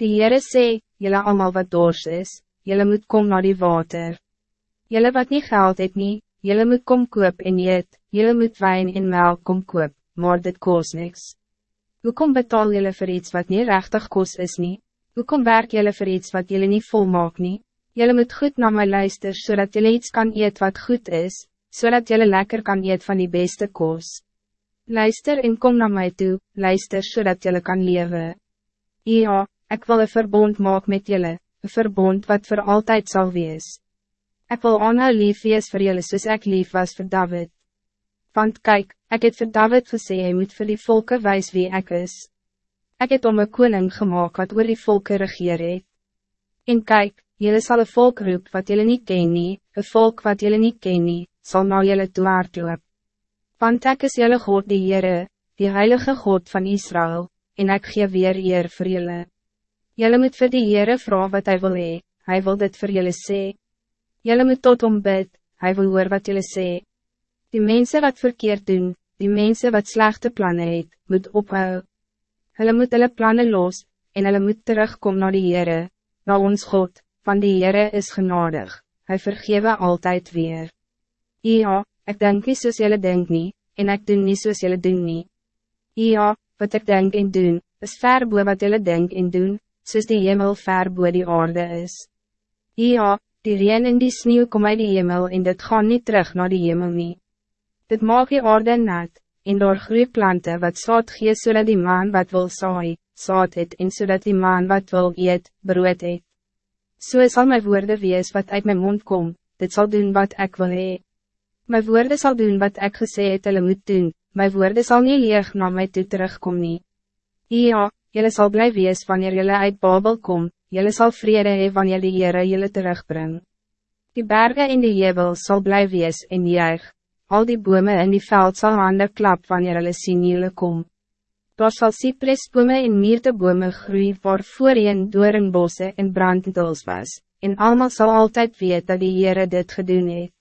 Die Heere sê, jylle allemaal wat dors is, jylle moet kom naar die water. Jylle wat niet geld het nie, jylle moet kom koop en eet, jylle moet wijn en melk kom koop, maar dit kost niks. Hoekom betaal jylle vir iets wat niet rechtig kost is nie? Hoekom werk jylle vir iets wat jylle niet volmaak nie? Jylle moet goed naar my luister, zodat jylle iets kan eet wat goed is, zodat jylle lekker kan eet van die beste koos. Luister en kom naar mij toe, luister zodat jylle kan leven. Ja, ik wil een verbond maak met jullie, een verbond wat voor altijd zal wees. Ik wil aanhou lief wees voor jullie soos ek lief was voor David. Want kijk, ik het voor David gesê, hy moet voor die volken wijs wie ik is. Ik het om een koning gemaakt wat oor die volken regeer het. En kijk, jullie zal een volk roep wat jullie niet ken nie, een volk wat jullie niet ken nie, sal nou jullie toe loop. Want ek is jullie God die Heere, die heilige God van Israël, en ik gee weer eer voor jullie. Jelle moet vir die Heere vraag wat hij wil hee, hy wil dit vir julle sê. Jelle moet tot om bid, hy wil hoor wat julle sê. Die mensen wat verkeerd doen, die mensen wat slechte plannen het, moet ophou. Hulle moet hulle plannen los, en hulle moet terugkom naar die Heere, na ons God, van die Heere is genadig, hy vergewe altijd weer. Ja, ik denk niet soos julle denk nie, en ik doen niet soos julle doen nie. Ja, wat ik denk en doen, is ver boe wat julle denk en doen, soos die hemel ver boe die aarde is. Ja, die reen en die sneeuw kom uit die hemel en dit gaan niet terug naar die hemel nie. Dit maak die aarde nat, en door groei planten wat saad gee zodat die maan wat wil saai, saad het en zodat die maan wat wil eet, brood het. So sal my woorde wees wat uit mijn mond kom, dit zal doen wat ik wil hee. My woorde zal doen wat ik gesê het hulle moet doen, my woorde zal niet leeg naar mij toe terugkom nie. Ja, Jelle zal blij wees wanneer jullie uit Babel kom, jelle zal vrede hee wanneer die Heere jylle terugbring. Die bergen in die jebel zal blij wees en juig, al die bomen in die veld zal handen klap wanneer hulle sien jylle kom. Daar sal cypressbome en myrtebome groei waar voorheen doornbosse en brandendels was, en allemaal zal altijd weet dat die Heere dit gedoen het.